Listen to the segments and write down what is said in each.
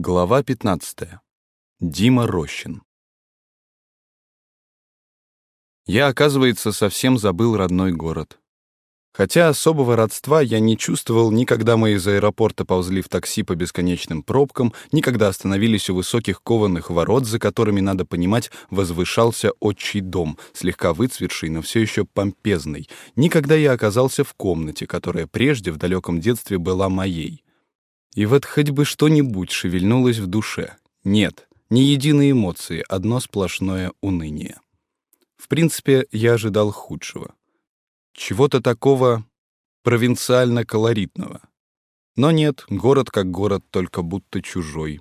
Глава 15. Дима Рощин. Я, оказывается, совсем забыл родной город. Хотя особого родства я не чувствовал ни когда мы из аэропорта ползли в такси по бесконечным пробкам, ни когда остановились у высоких кованых ворот, за которыми, надо понимать, возвышался отчий дом, слегка выцветший, но все еще помпезный, ни когда я оказался в комнате, которая прежде в далеком детстве была моей. И вот хоть бы что-нибудь шевельнулось в душе. Нет, ни единой эмоции, одно сплошное уныние. В принципе, я ожидал худшего. Чего-то такого провинциально-колоритного. Но нет, город как город, только будто чужой.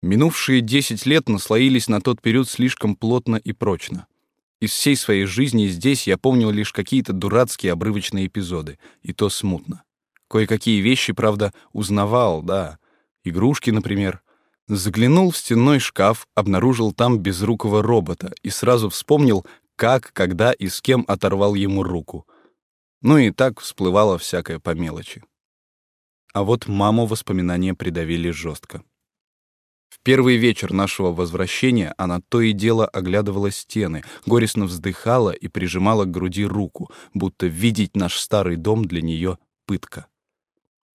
Минувшие десять лет наслоились на тот период слишком плотно и прочно. Из всей своей жизни здесь я помнил лишь какие-то дурацкие обрывочные эпизоды, и то смутно. Кое-какие вещи, правда, узнавал, да. Игрушки, например. Заглянул в стенной шкаф, обнаружил там безрукого робота и сразу вспомнил, как, когда и с кем оторвал ему руку. Ну и так всплывало всякое по мелочи. А вот маму воспоминания придавили жестко. В первый вечер нашего возвращения она то и дело оглядывала стены, горестно вздыхала и прижимала к груди руку, будто видеть наш старый дом для нее пытка.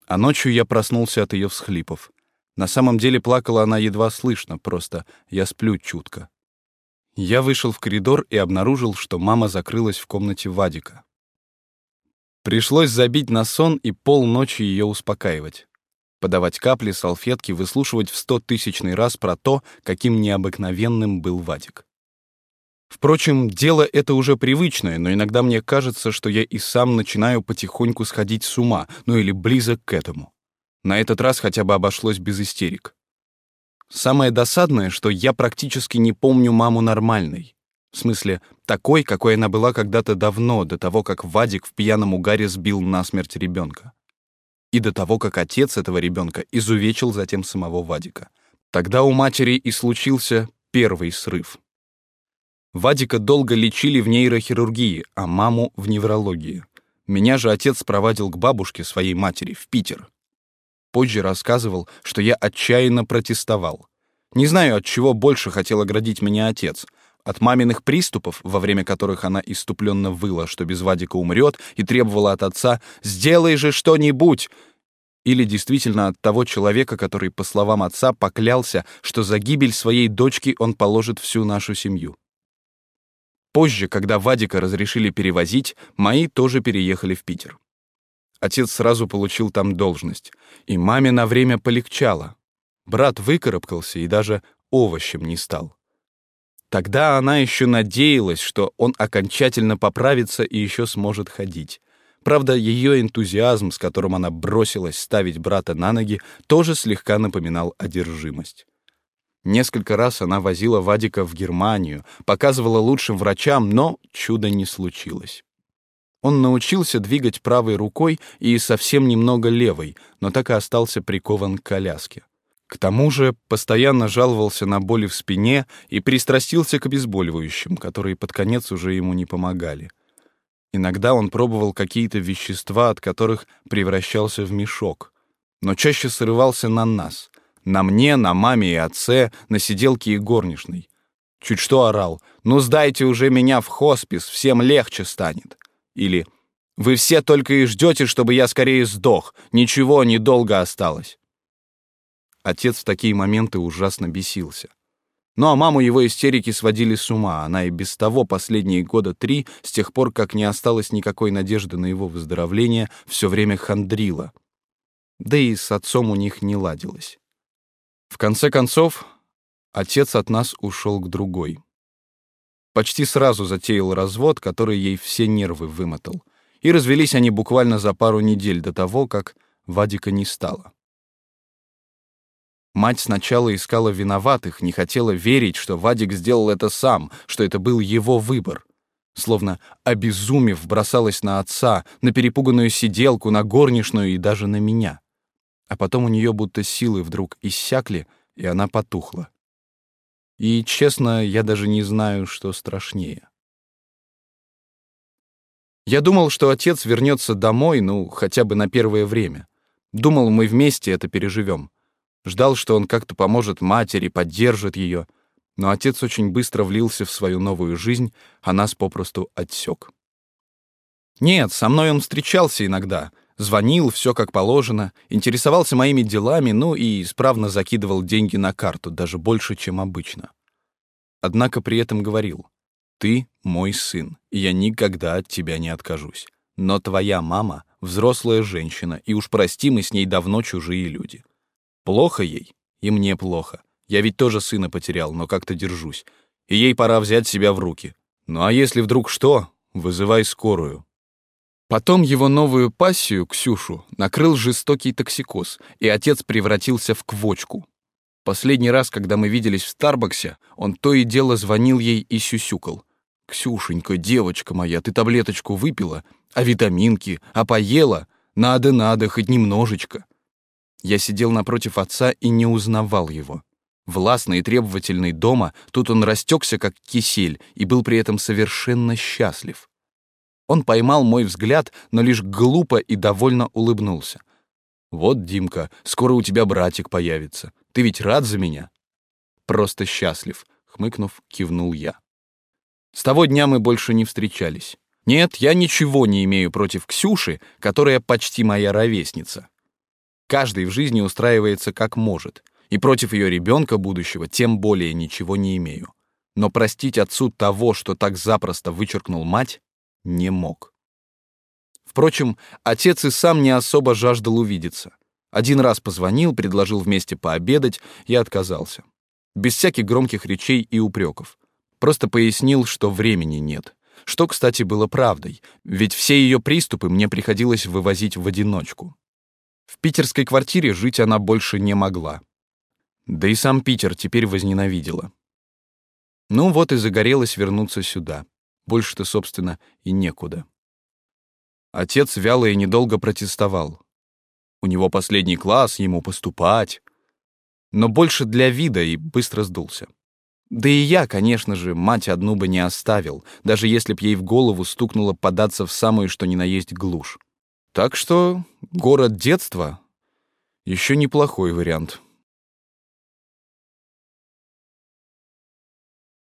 А ночью я проснулся от ее всхлипов. На самом деле плакала она едва слышно, просто я сплю чутко. Я вышел в коридор и обнаружил, что мама закрылась в комнате Вадика. Пришлось забить на сон и полночи ее успокаивать. Подавать капли, салфетки, выслушивать в сто тысячный раз про то, каким необыкновенным был Вадик. Впрочем, дело это уже привычное, но иногда мне кажется, что я и сам начинаю потихоньку сходить с ума, ну или близок к этому. На этот раз хотя бы обошлось без истерик. Самое досадное, что я практически не помню маму нормальной. В смысле, такой, какой она была когда-то давно, до того, как Вадик в пьяном угаре сбил насмерть ребенка. И до того, как отец этого ребенка изувечил затем самого Вадика. Тогда у матери и случился первый срыв. Вадика долго лечили в нейрохирургии, а маму — в неврологии. Меня же отец проводил к бабушке своей матери в Питер. Позже рассказывал, что я отчаянно протестовал. Не знаю, от чего больше хотел оградить меня отец. От маминых приступов, во время которых она иступленно выла, что без Вадика умрет, и требовала от отца «Сделай же что-нибудь!» Или действительно от того человека, который, по словам отца, поклялся, что за гибель своей дочки он положит всю нашу семью. Позже, когда Вадика разрешили перевозить, мои тоже переехали в Питер. Отец сразу получил там должность, и маме на время полегчало. Брат выкарабкался и даже овощем не стал. Тогда она еще надеялась, что он окончательно поправится и еще сможет ходить. Правда, ее энтузиазм, с которым она бросилась ставить брата на ноги, тоже слегка напоминал одержимость. Несколько раз она возила Вадика в Германию, показывала лучшим врачам, но чуда не случилось. Он научился двигать правой рукой и совсем немного левой, но так и остался прикован к коляске. К тому же постоянно жаловался на боли в спине и пристрастился к обезболивающим, которые под конец уже ему не помогали. Иногда он пробовал какие-то вещества, от которых превращался в мешок, но чаще срывался на нас, на мне, на маме и отце, на сиделке и горничной. Чуть что орал. «Ну, сдайте уже меня в хоспис, всем легче станет». Или «Вы все только и ждете, чтобы я скорее сдох. Ничего, недолго осталось». Отец в такие моменты ужасно бесился. Ну а маму его истерики сводили с ума. Она и без того последние года три, с тех пор, как не осталось никакой надежды на его выздоровление, все время хандрила. Да и с отцом у них не ладилось. В конце концов, отец от нас ушел к другой. Почти сразу затеял развод, который ей все нервы вымотал. И развелись они буквально за пару недель до того, как Вадика не стало. Мать сначала искала виноватых, не хотела верить, что Вадик сделал это сам, что это был его выбор. Словно обезумев бросалась на отца, на перепуганную сиделку, на горничную и даже на меня а потом у нее будто силы вдруг иссякли, и она потухла. И, честно, я даже не знаю, что страшнее. Я думал, что отец вернется домой, ну, хотя бы на первое время. Думал, мы вместе это переживем. Ждал, что он как-то поможет матери, поддержит ее. Но отец очень быстро влился в свою новую жизнь, а нас попросту отсек. Нет, со мной он встречался иногда, звонил, все как положено, интересовался моими делами, ну и исправно закидывал деньги на карту, даже больше, чем обычно. Однако при этом говорил, «Ты мой сын, и я никогда от тебя не откажусь. Но твоя мама — взрослая женщина, и уж прости, мы с ней давно чужие люди. Плохо ей, и мне плохо. Я ведь тоже сына потерял, но как-то держусь. И ей пора взять себя в руки. Ну а если вдруг что, вызывай скорую, Потом его новую пассию, Ксюшу, накрыл жестокий токсикоз, и отец превратился в квочку. Последний раз, когда мы виделись в Старбаксе, он то и дело звонил ей и сюсюкал. «Ксюшенька, девочка моя, ты таблеточку выпила? А витаминки? А поела? Надо-надо, хоть немножечко». Я сидел напротив отца и не узнавал его. Властный и требовательный дома, тут он растекся, как кисель, и был при этом совершенно счастлив. Он поймал мой взгляд, но лишь глупо и довольно улыбнулся. «Вот, Димка, скоро у тебя братик появится. Ты ведь рад за меня?» «Просто счастлив», — хмыкнув, кивнул я. С того дня мы больше не встречались. Нет, я ничего не имею против Ксюши, которая почти моя ровесница. Каждый в жизни устраивается как может, и против ее ребенка будущего тем более ничего не имею. Но простить отцу того, что так запросто вычеркнул мать, не мог. Впрочем, отец и сам не особо жаждал увидеться. Один раз позвонил, предложил вместе пообедать, я отказался. Без всяких громких речей и упреков. Просто пояснил, что времени нет. Что, кстати, было правдой, ведь все ее приступы мне приходилось вывозить в одиночку. В питерской квартире жить она больше не могла. Да и сам Питер теперь возненавидела. Ну вот и загорелась вернуться сюда. Больше-то, собственно, и некуда. Отец вяло и недолго протестовал. У него последний класс, ему поступать. Но больше для вида и быстро сдулся. Да и я, конечно же, мать одну бы не оставил, даже если б ей в голову стукнуло податься в самую что ни на есть глушь. Так что город детства — еще неплохой вариант.